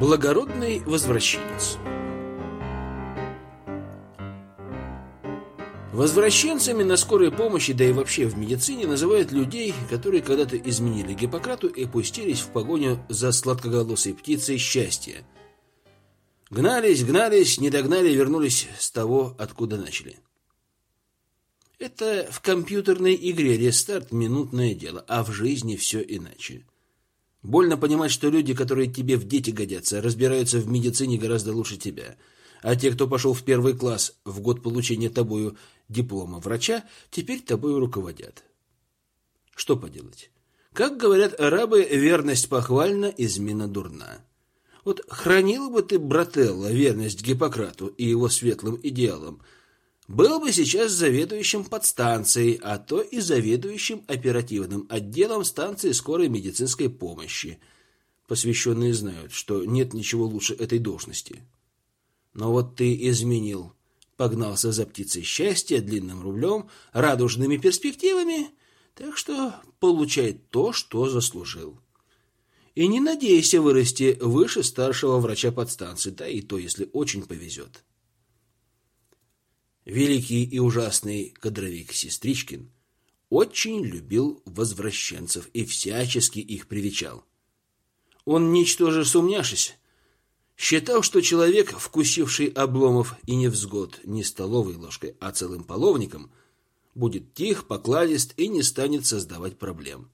Благородный возвращенец Возвращенцами на скорой помощи, да и вообще в медицине, называют людей, которые когда-то изменили Гиппократу и пустились в погоню за сладкоголосой птицей счастья. Гнались, гнались, не догнали, вернулись с того, откуда начали. Это в компьютерной игре рестарт минутное дело, а в жизни все иначе. Больно понимать, что люди, которые тебе в дети годятся, разбираются в медицине гораздо лучше тебя. А те, кто пошел в первый класс в год получения тобою диплома врача, теперь тобою руководят. Что поделать? Как говорят арабы, верность похвальна, измена дурна. Вот хранил бы ты, брателла, верность Гиппократу и его светлым идеалам – был бы сейчас заведующим подстанцией, а то и заведующим оперативным отделом станции скорой медицинской помощи. Посвященные знают, что нет ничего лучше этой должности. Но вот ты изменил, погнался за птицей счастья, длинным рублем, радужными перспективами, так что получай то, что заслужил. И не надейся вырасти выше старшего врача подстанции, да и то, если очень повезет. Великий и ужасный кадровик Сестричкин очень любил возвращенцев и всячески их привечал. Он, ничтоже сумняшись, считал, что человек, вкусивший обломов и невзгод не столовой ложкой, а целым половником, будет тих, покладист и не станет создавать проблем.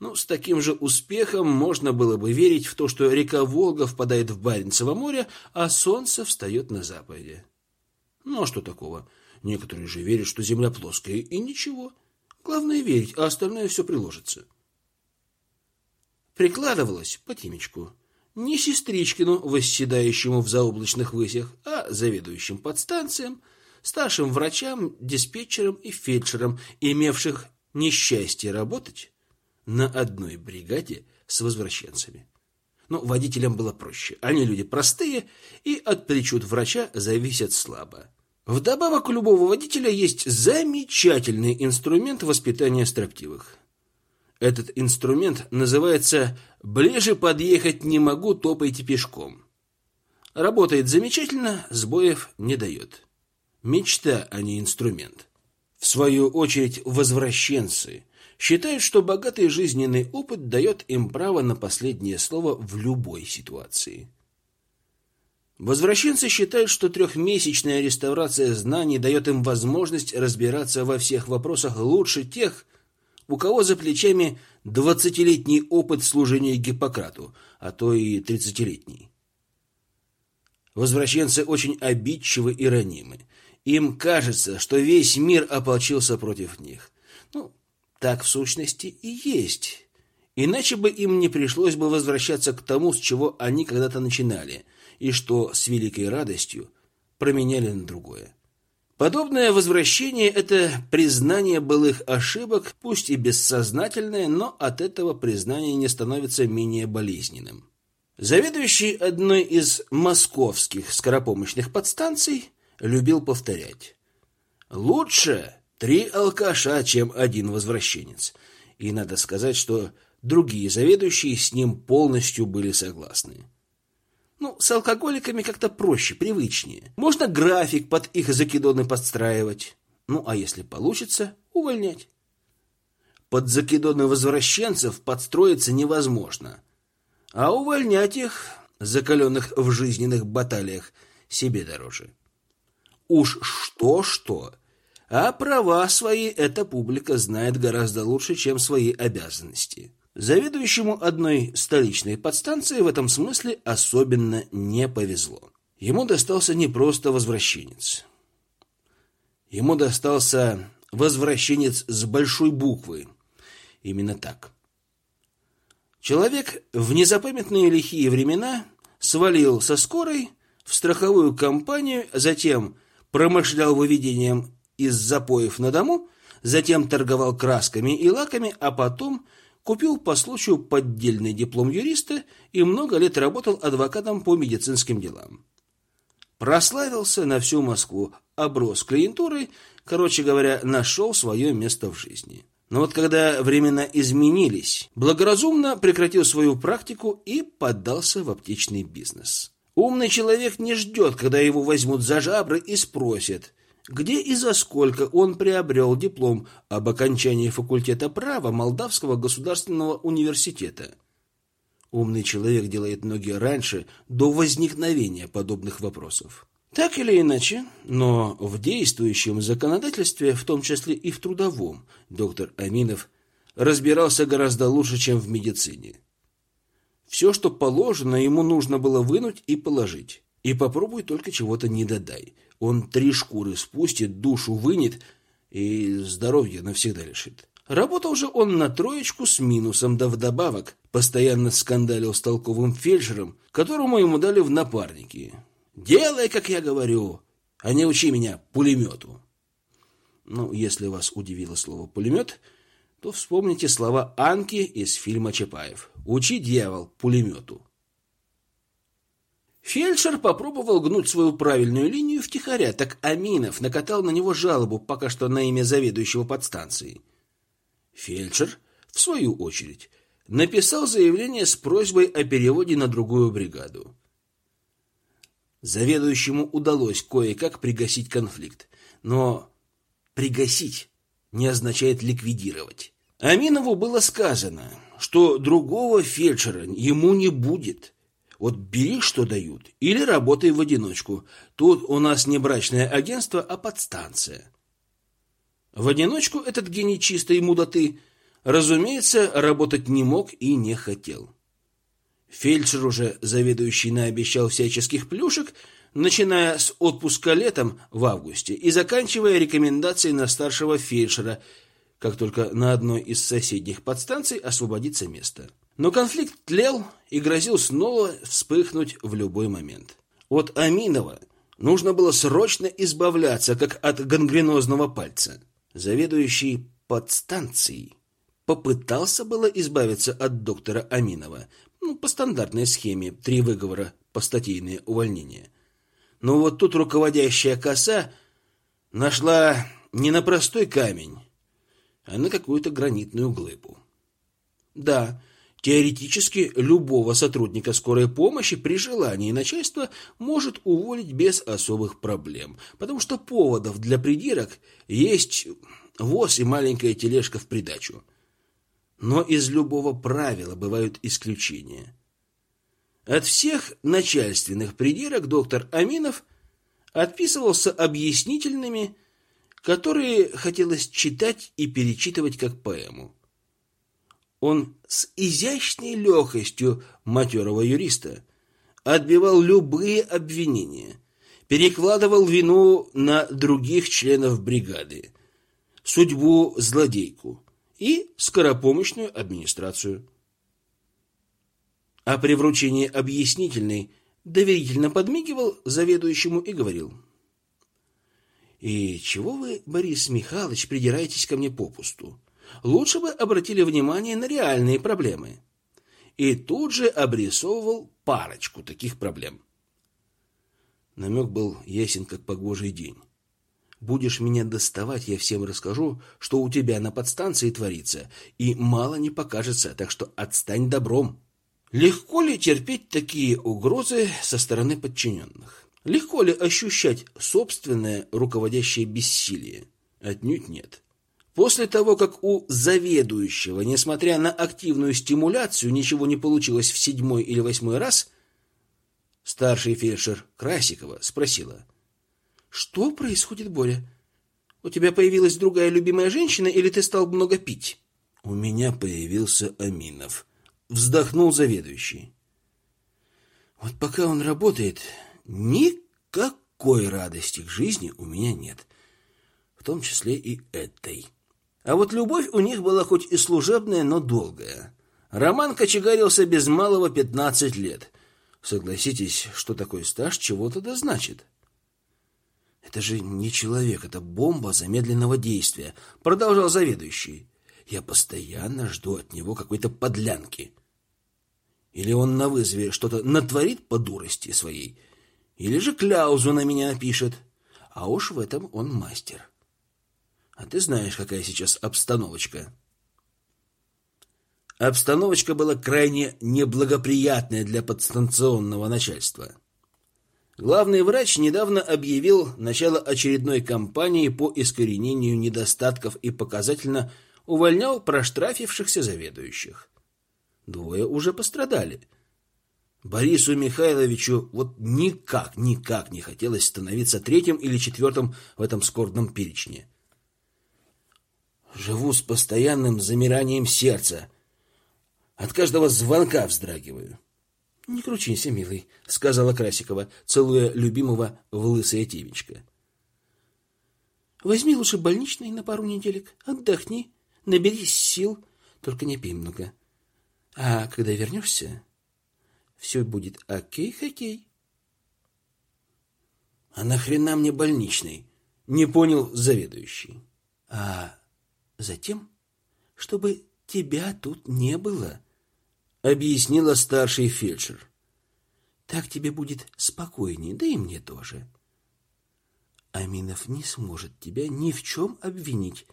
Ну, с таким же успехом можно было бы верить в то, что река Волга впадает в Баренцево море, а солнце встает на западе. Ну, а что такого? Некоторые же верят, что Земля плоская, и ничего. Главное верить, а остальное все приложится. Прикладывалось по темечку. Не сестричкину, восседающему в заоблачных высях, а заведующим подстанциям, старшим врачам, диспетчерам и фельдшерам, имевших несчастье работать на одной бригаде с возвращенцами. Но водителям было проще. Они люди простые и от причуд врача зависят слабо. Вдобавок у любого водителя есть замечательный инструмент воспитания строптивых. Этот инструмент называется «ближе подъехать не могу, топайте пешком». Работает замечательно, сбоев не дает. Мечта, а не инструмент. В свою очередь, возвращенцы считают, что богатый жизненный опыт дает им право на последнее слово в любой ситуации. Возвращенцы считают, что трехмесячная реставрация знаний дает им возможность разбираться во всех вопросах лучше тех, у кого за плечами двадцатилетний опыт служения Гиппократу, а то и тридцатилетний. Возвращенцы очень обидчивы и ранимы. Им кажется, что весь мир ополчился против них. Ну, так в сущности и есть. Иначе бы им не пришлось бы возвращаться к тому, с чего они когда-то начинали, и что с великой радостью променяли на другое. Подобное возвращение – это признание былых ошибок, пусть и бессознательное, но от этого признание не становится менее болезненным. Заведующий одной из московских скоропомощных подстанций любил повторять «Лучше Три алкаша, чем один возвращенец. И надо сказать, что другие заведующие с ним полностью были согласны. Ну, с алкоголиками как-то проще, привычнее. Можно график под их закидоны подстраивать. Ну, а если получится, увольнять. Под закидоны возвращенцев подстроиться невозможно. А увольнять их, закаленных в жизненных баталиях, себе дороже. Уж что-что, а права свои эта публика знает гораздо лучше, чем свои обязанности. Заведующему одной столичной подстанции в этом смысле особенно не повезло. Ему достался не просто возвращенец. Ему достался возвращенец с большой буквы. Именно так. Человек в незапамятные лихие времена свалил со скорой в страховую компанию, затем промышлял выведением из запоев на дому, затем торговал красками и лаками, а потом купил по случаю поддельный диплом юриста и много лет работал адвокатом по медицинским делам. Прославился на всю Москву, оброс клиентурой, короче говоря, нашел свое место в жизни. Но вот когда времена изменились, благоразумно прекратил свою практику и поддался в аптечный бизнес. Умный человек не ждет, когда его возьмут за жабры и спросят, где и за сколько он приобрел диплом об окончании факультета права Молдавского государственного университета. Умный человек делает ноги раньше, до возникновения подобных вопросов. Так или иначе, но в действующем законодательстве, в том числе и в трудовом, доктор Аминов разбирался гораздо лучше, чем в медицине. Все, что положено, ему нужно было вынуть и положить. И попробуй только чего-то не додай. Он три шкуры спустит, душу вынет и здоровье навсегда лишит. Работал же он на троечку с минусом, да вдобавок постоянно скандалил с толковым фельдшером, которому ему дали в напарники. «Делай, как я говорю, а не учи меня пулемету». Ну, если вас удивило слово «пулемет», то вспомните слова Анки из фильма Чапаев. «Учи, дьявол, пулемету». Фельдшер попробовал гнуть свою правильную линию втихаря, так Аминов накатал на него жалобу пока что на имя заведующего подстанцией. Фельдшер, в свою очередь, написал заявление с просьбой о переводе на другую бригаду. Заведующему удалось кое-как пригасить конфликт, но пригасить не означает ликвидировать. Аминову было сказано, что другого фельдшера ему не будет – вот бери, что дают, или работай в одиночку. Тут у нас не брачное агентство, а подстанция. В одиночку этот гений чистой мудоты, разумеется, работать не мог и не хотел. Фельдшер уже, заведующий, наобещал всяческих плюшек, начиная с отпуска летом в августе и заканчивая рекомендацией на старшего фельдшера, как только на одной из соседних подстанций освободится место. Но конфликт тлел и грозил снова вспыхнуть в любой момент. От Аминова нужно было срочно избавляться, как от гангренозного пальца. Заведующий подстанцией попытался было избавиться от доктора Аминова, ну, по стандартной схеме, три выговора, постатейное увольнение. Но вот тут руководящая коса нашла не на простой камень, а на какую-то гранитную глыбу. Да, Теоретически любого сотрудника скорой помощи при желании начальство может уволить без особых проблем, потому что поводов для придирок есть воз и маленькая тележка в придачу. Но из любого правила бывают исключения. От всех начальственных придирок доктор Аминов отписывался объяснительными, которые хотелось читать и перечитывать как поэму. Он с изящной легкостью матерого юриста отбивал любые обвинения, перекладывал вину на других членов бригады, судьбу злодейку и скоропомощную администрацию. А при вручении объяснительной доверительно подмигивал заведующему и говорил. «И чего вы, Борис Михайлович, придираетесь ко мне попусту? Лучше бы обратили внимание на реальные проблемы. И тут же обрисовывал парочку таких проблем. Намек был ясен, как погожий день. Будешь меня доставать, я всем расскажу, что у тебя на подстанции творится, и мало не покажется, так что отстань добром. Легко ли терпеть такие угрозы со стороны подчиненных? Легко ли ощущать собственное руководящее бессилие? Отнюдь нет. После того, как у заведующего, несмотря на активную стимуляцию, ничего не получилось в седьмой или восьмой раз, старший фельдшер Красикова спросила. «Что происходит, Боря? У тебя появилась другая любимая женщина или ты стал много пить?» «У меня появился Аминов», — вздохнул заведующий. «Вот пока он работает, никакой радости к жизни у меня нет, в том числе и этой». А вот любовь у них была хоть и служебная, но долгая. Роман кочегарился без малого пятнадцать лет. Согласитесь, что такой стаж чего-то да значит. Это же не человек, это бомба замедленного действия, продолжал заведующий. Я постоянно жду от него какой-то подлянки. Или он на вызове что-то натворит по дурости своей, или же кляузу на меня напишет. А уж в этом он мастер. А ты знаешь, какая сейчас обстановочка. Обстановочка была крайне неблагоприятная для подстанционного начальства. Главный врач недавно объявил начало очередной кампании по искоренению недостатков и показательно увольнял проштрафившихся заведующих. Двое уже пострадали. Борису Михайловичу вот никак, никак не хотелось становиться третьим или четвертым в этом скорбном перечне. Живу с постоянным замиранием сердца. От каждого звонка вздрагиваю. Не кручинься, милый, сказала Красикова, целуя любимого в лысое темечко. Возьми лучше больничный на пару неделек, отдохни, наберись сил, только не пей много. А когда вернешься, все будет окей-хокей. А нахрена мне больничный? Не понял заведующий. А затем, чтобы тебя тут не было, объяснила старший фельдшер. Так тебе будет спокойнее, да и мне тоже. Аминов не сможет тебя ни в чем обвинить.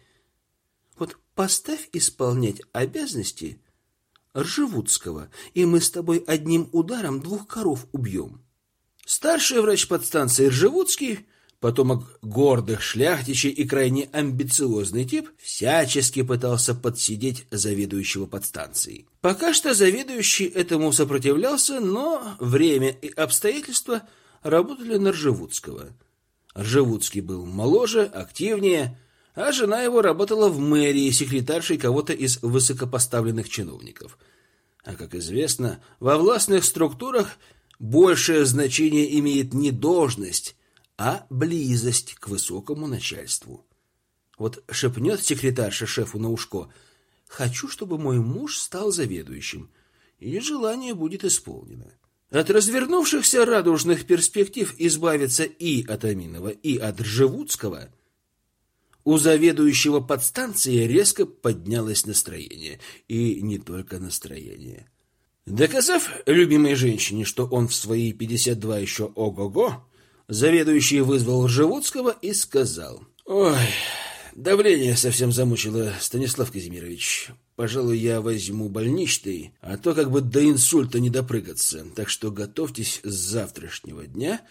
Вот поставь исполнять обязанности Ржевудского, и мы с тобой одним ударом двух коров убьем. Старший врач подстанции Ржевудский потомок гордых шляхтичей и крайне амбициозный тип, всячески пытался подсидеть заведующего подстанцией. Пока что заведующий этому сопротивлялся, но время и обстоятельства работали на Ржевудского. Ржевудский был моложе, активнее, а жена его работала в мэрии секретаршей кого-то из высокопоставленных чиновников. А, как известно, во властных структурах большее значение имеет не должность, а близость к высокому начальству. Вот шепнет секретарша шефу на ушко «Хочу, чтобы мой муж стал заведующим», и желание будет исполнено. От развернувшихся радужных перспектив избавиться и от Аминова, и от Ржевудского у заведующего подстанции резко поднялось настроение. И не только настроение. Доказав любимой женщине, что он в свои 52 еще ого-го, Заведующий вызвал Ржевудского и сказал. «Ой, давление совсем замучило, Станислав Казимирович. Пожалуй, я возьму больничный, а то как бы до инсульта не допрыгаться. Так что готовьтесь с завтрашнего дня,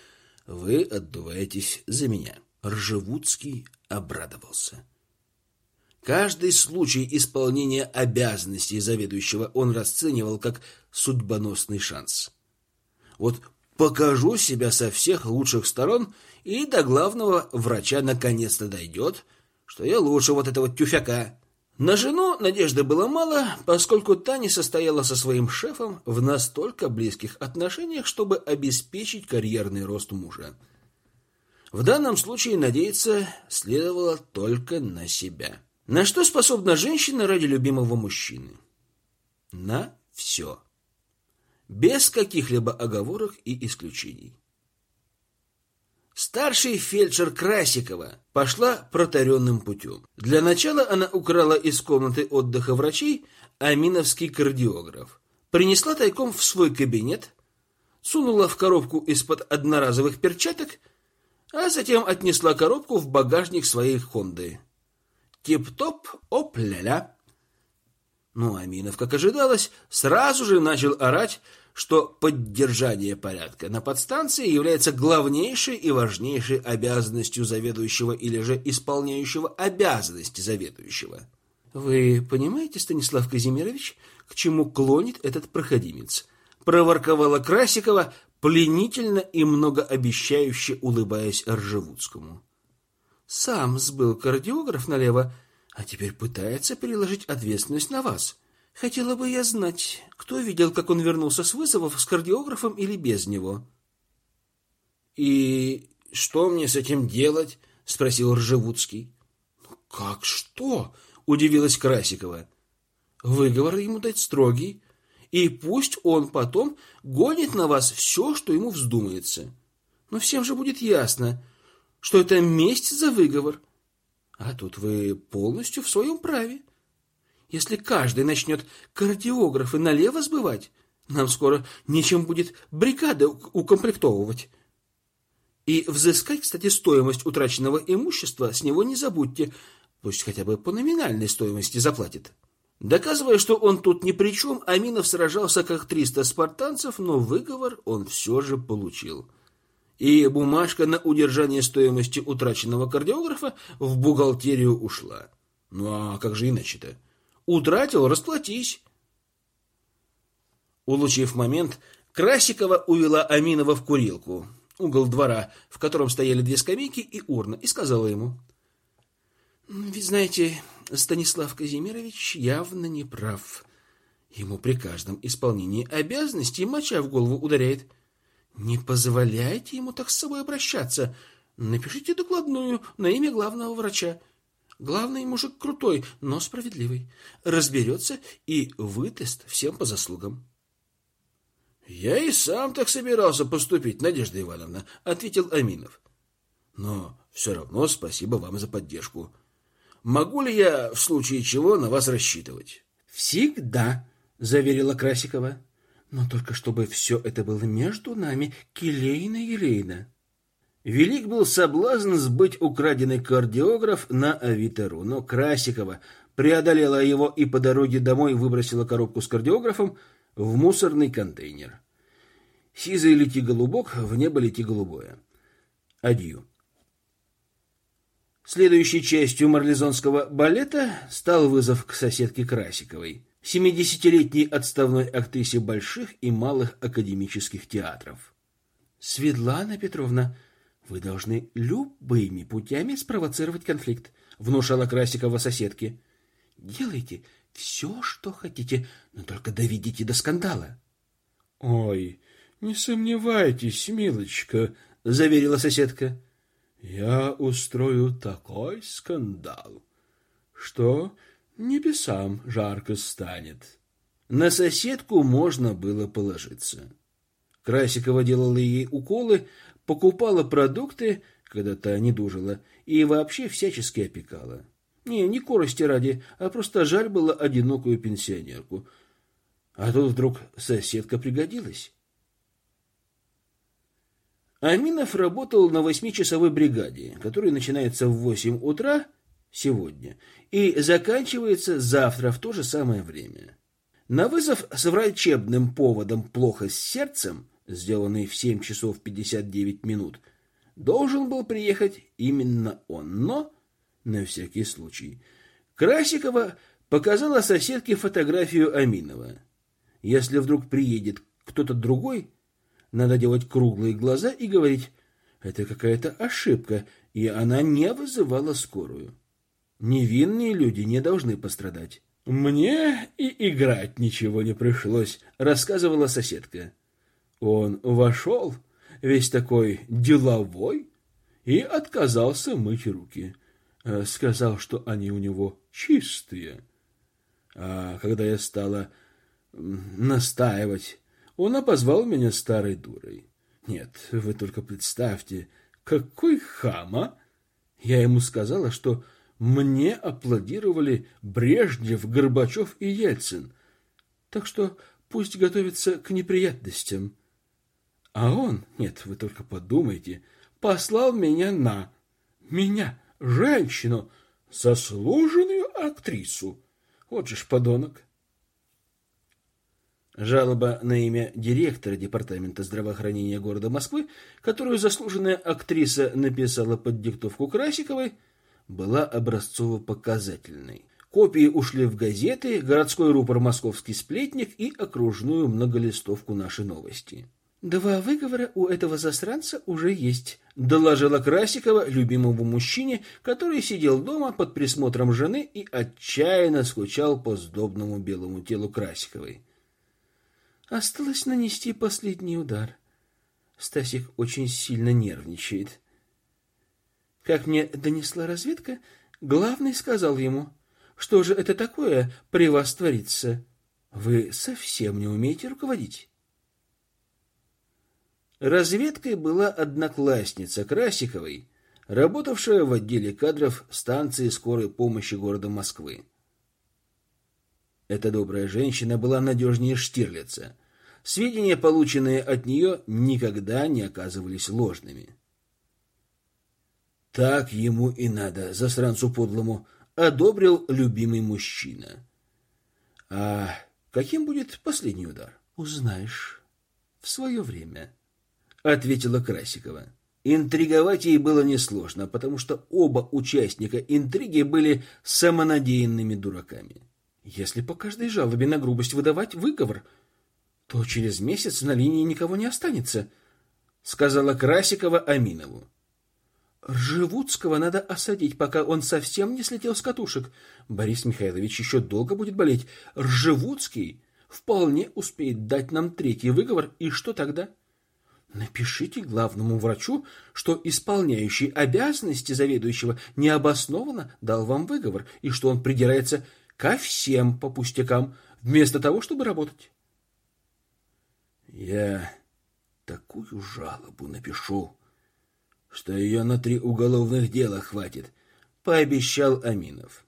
вы отдуваетесь за меня». Ржевудский обрадовался. Каждый случай исполнения обязанностей заведующего он расценивал как судьбоносный шанс. Вот покажу себя со всех лучших сторон, и до главного врача наконец-то дойдет, что я лучше вот этого тюфяка. На жену надежды было мало, поскольку та не состояла со своим шефом в настолько близких отношениях, чтобы обеспечить карьерный рост мужа. В данном случае надеяться следовало только на себя. На что способна женщина ради любимого мужчины? На все без каких-либо оговорок и исключений. Старший фельдшер Красикова пошла протаренным путем. Для начала она украла из комнаты отдыха врачей аминовский кардиограф, принесла тайком в свой кабинет, сунула в коробку из-под одноразовых перчаток, а затем отнесла коробку в багажник своей Хонды. Тип-топ, оп-ля-ля. Ну, Аминов, как ожидалось, сразу же начал орать, что поддержание порядка на подстанции является главнейшей и важнейшей обязанностью заведующего или же исполняющего обязанности заведующего. Вы понимаете, Станислав Казимирович, к чему клонит этот проходимец? проворковала Красикова, пленительно и многообещающе улыбаясь Ржевудскому. Сам сбыл кардиограф налево, а теперь пытается переложить ответственность на вас. Хотела бы я знать, кто видел, как он вернулся с вызовов с кардиографом или без него. И что мне с этим делать? спросил Ржевудский. «Ну, как что? удивилась Красикова. Выговор ему дать строгий, и пусть он потом гонит на вас все, что ему вздумается. Но всем же будет ясно, что это месть за выговор. А тут вы полностью в своем праве. Если каждый начнет кардиографы налево сбывать, нам скоро нечем будет бригады укомплектовывать. И взыскать, кстати, стоимость утраченного имущества с него не забудьте, пусть хотя бы по номинальной стоимости заплатит. Доказывая, что он тут ни при чем, Аминов сражался как триста спартанцев, но выговор он все же получил. И бумажка на удержание стоимости утраченного кардиографа в бухгалтерию ушла. Ну а как же иначе-то? Утратил, расплатись. Улучив момент, Красикова увела Аминова в курилку, угол двора, в котором стояли две скамейки и урна, и сказала ему. «Ведь знаете, Станислав Казимирович явно не прав. Ему при каждом исполнении обязанностей моча в голову ударяет. Не позволяйте ему так с собой обращаться. Напишите докладную на имя главного врача. Главный мужик крутой, но справедливый. Разберется и выдаст всем по заслугам. Я и сам так собирался поступить, Надежда Ивановна, ответил Аминов. Но все равно спасибо вам за поддержку. Могу ли я в случае чего на вас рассчитывать? Всегда, заверила Красикова. Но только чтобы все это было между нами, келейно-елейно. Велик был соблазн сбыть украденный кардиограф на Авитеру, но Красикова преодолела его и по дороге домой выбросила коробку с кардиографом в мусорный контейнер. Сизый лети голубок, в небо лети голубое. Адью. Следующей частью марлезонского балета стал вызов к соседке Красиковой, семидесятилетней отставной актрисе больших и малых академических театров. Светлана Петровна, вы должны любыми путями спровоцировать конфликт, внушала Красикова соседке. Делайте все, что хотите, но только доведите до скандала. Ой, не сомневайтесь, милочка, заверила соседка. Я устрою такой скандал, что небесам жарко станет. На соседку можно было положиться. Красикова делала ей уколы, покупала продукты, когда та не дужила, и вообще всячески опекала. Не, не корости ради, а просто жаль было одинокую пенсионерку. А тут вдруг соседка пригодилась. Аминов работал на восьмичасовой бригаде, которая начинается в восемь утра сегодня и заканчивается завтра в то же самое время. На вызов с врачебным поводом плохо с сердцем сделанный в 7 часов 59 минут, должен был приехать именно он, но, на всякий случай, Красикова показала соседке фотографию Аминова. Если вдруг приедет кто-то другой, надо делать круглые глаза и говорить «это какая-то ошибка», и она не вызывала скорую. Невинные люди не должны пострадать. «Мне и играть ничего не пришлось», — рассказывала соседка. Он вошел, весь такой деловой, и отказался мыть руки. Э, сказал, что они у него чистые. А когда я стала настаивать, он обозвал меня старой дурой. Нет, вы только представьте, какой хама! Я ему сказала, что мне аплодировали Брежнев, Горбачев и Ельцин. Так что пусть готовится к неприятностям. А он, нет, вы только подумайте, послал меня на... Меня, женщину, заслуженную актрису. Вот же ж подонок. Жалоба на имя директора департамента здравоохранения города Москвы, которую заслуженная актриса написала под диктовку Красиковой, была образцово-показательной. Копии ушли в газеты, городской рупор «Московский сплетник» и окружную многолистовку «Наши новости». Два выговора у этого засранца уже есть, доложила Красикова любимому мужчине, который сидел дома под присмотром жены и отчаянно скучал по сдобному белому телу Красиковой. Осталось нанести последний удар. Стасик очень сильно нервничает. Как мне донесла разведка, главный сказал ему, что же это такое при вас творится? Вы совсем не умеете руководить. Разведкой была одноклассница Красиковой, работавшая в отделе кадров станции скорой помощи города Москвы. Эта добрая женщина была надежнее Штирлица. Сведения, полученные от нее, никогда не оказывались ложными. Так ему и надо, засранцу подлому, одобрил любимый мужчина. А каким будет последний удар? Узнаешь в свое время, ответила Красикова. Интриговать ей было несложно, потому что оба участника интриги были самонадеянными дураками. Если по каждой жалобе на грубость выдавать выговор, то через месяц на линии никого не останется, сказала Красикова Аминову. Ржевудского надо осадить, пока он совсем не слетел с катушек. Борис Михайлович еще долго будет болеть. Ржевудский вполне успеет дать нам третий выговор, и что тогда? Напишите главному врачу, что исполняющий обязанности заведующего необоснованно дал вам выговор, и что он придирается ко всем по пустякам, вместо того, чтобы работать. Я такую жалобу напишу, что ее на три уголовных дела хватит, пообещал Аминов.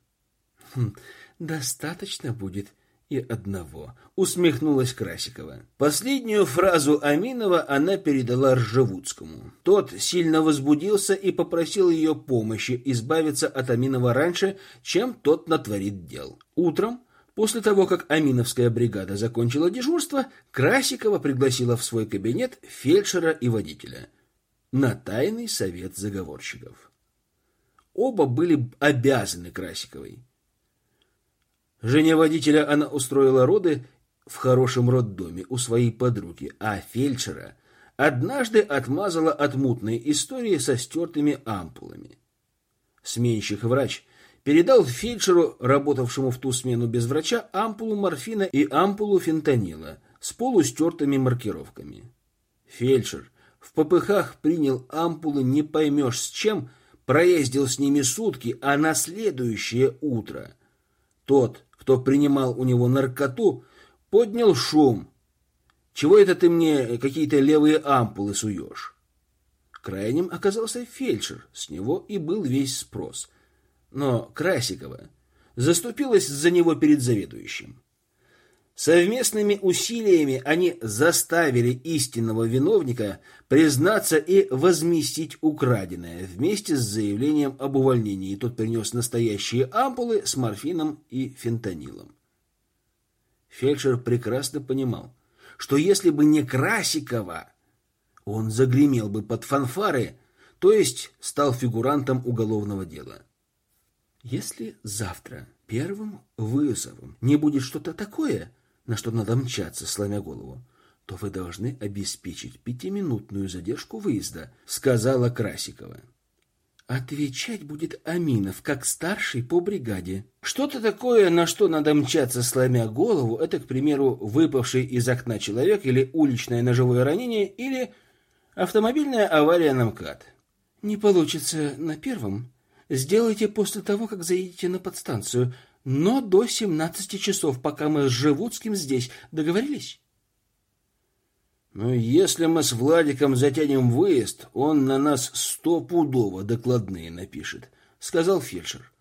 Хм, достаточно будет и одного, усмехнулась Красикова. Последнюю фразу Аминова она передала Ржевудскому. Тот сильно возбудился и попросил ее помощи избавиться от Аминова раньше, чем тот натворит дел. Утром После того, как Аминовская бригада закончила дежурство, Красикова пригласила в свой кабинет фельдшера и водителя на тайный совет заговорщиков. Оба были обязаны Красиковой. Жене водителя она устроила роды в хорошем роддоме у своей подруги, а фельдшера однажды отмазала от мутной истории со стертыми ампулами. Сменщик врач передал фельдшеру, работавшему в ту смену без врача, ампулу морфина и ампулу фентанила с полустертыми маркировками. Фельдшер в попыхах принял ампулы не поймешь с чем, проездил с ними сутки, а на следующее утро тот, кто принимал у него наркоту, поднял шум. «Чего это ты мне какие-то левые ампулы суешь?» Крайним оказался фельдшер, с него и был весь спрос – но Красикова заступилась за него перед заведующим. Совместными усилиями они заставили истинного виновника признаться и возместить украденное вместе с заявлением об увольнении. Тот принес настоящие ампулы с морфином и фентанилом. Фельдшер прекрасно понимал, что если бы не Красикова, он загремел бы под фанфары, то есть стал фигурантом уголовного дела. Если завтра первым вызовом не будет что-то такое, на что надо мчаться, сломя голову, то вы должны обеспечить пятиминутную задержку выезда, сказала Красикова. Отвечать будет Аминов, как старший по бригаде. Что-то такое, на что надо мчаться, сломя голову, это, к примеру, выпавший из окна человек или уличное ножевое ранение, или автомобильная авария на МКАД. Не получится на первом, сделайте после того, как заедете на подстанцию, но до 17 часов, пока мы с Живутским здесь. Договорились? Ну, если мы с Владиком затянем выезд, он на нас стопудово докладные напишет, сказал фельдшер.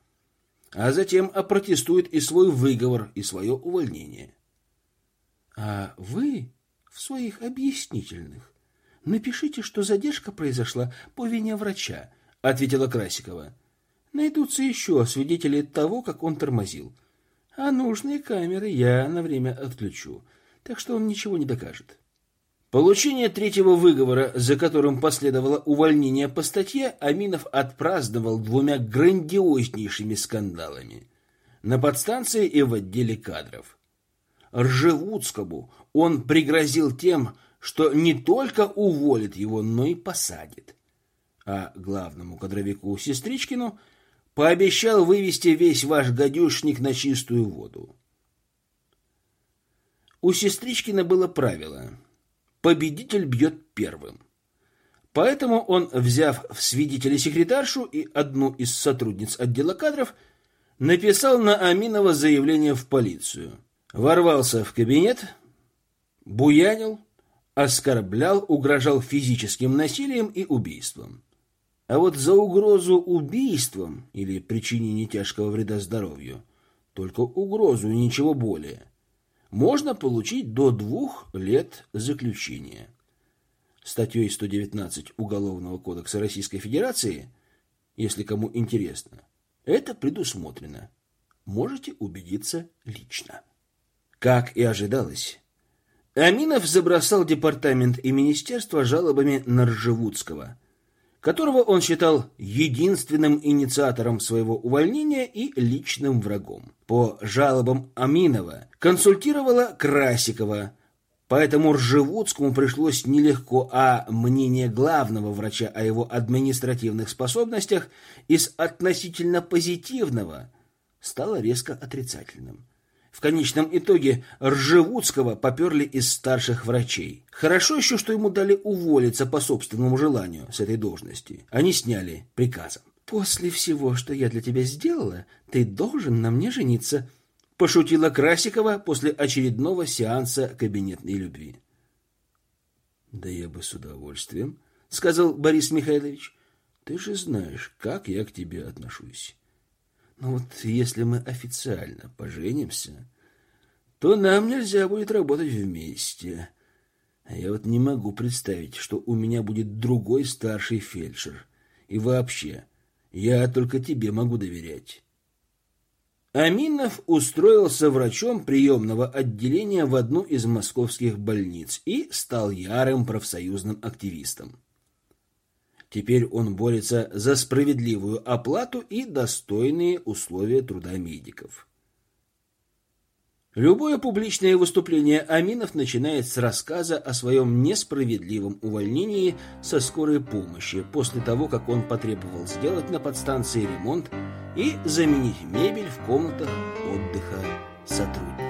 А затем опротестует и свой выговор, и свое увольнение. А вы в своих объяснительных напишите, что задержка произошла по вине врача, ответила Красикова. Найдутся еще свидетели того, как он тормозил. А нужные камеры я на время отключу, так что он ничего не докажет. Получение третьего выговора, за которым последовало увольнение по статье, Аминов отпраздновал двумя грандиознейшими скандалами. На подстанции и в отделе кадров. Ржевудскому он пригрозил тем, что не только уволит его, но и посадит. А главному кадровику Сестричкину – Пообещал вывести весь ваш гадюшник на чистую воду. У Сестричкина было правило «победитель бьет первым». Поэтому он, взяв в свидетели секретаршу и одну из сотрудниц отдела кадров, написал на Аминова заявление в полицию. Ворвался в кабинет, буянил, оскорблял, угрожал физическим насилием и убийством. А вот за угрозу убийством или причинение тяжкого вреда здоровью, только угрозу и ничего более, можно получить до двух лет заключения. Статьей 119 Уголовного кодекса Российской Федерации, если кому интересно, это предусмотрено. Можете убедиться лично. Как и ожидалось, Аминов забросал департамент и министерство жалобами на Ржевудского, которого он считал единственным инициатором своего увольнения и личным врагом. По жалобам Аминова консультировала Красикова, поэтому Ржевудскому пришлось нелегко, а мнение главного врача о его административных способностях из относительно позитивного стало резко отрицательным. В конечном итоге Ржевудского поперли из старших врачей. Хорошо еще, что ему дали уволиться по собственному желанию с этой должности. Они сняли приказом. «После всего, что я для тебя сделала, ты должен на мне жениться», пошутила Красикова после очередного сеанса кабинетной любви. «Да я бы с удовольствием», — сказал Борис Михайлович. «Ты же знаешь, как я к тебе отношусь». Но вот если мы официально поженимся, то нам нельзя будет работать вместе. Я вот не могу представить, что у меня будет другой старший фельдшер. И вообще, я только тебе могу доверять. Аминов устроился врачом приемного отделения в одну из московских больниц и стал ярым профсоюзным активистом. Теперь он борется за справедливую оплату и достойные условия труда медиков. Любое публичное выступление Аминов начинает с рассказа о своем несправедливом увольнении со скорой помощи после того, как он потребовал сделать на подстанции ремонт и заменить мебель в комнатах отдыха сотрудников.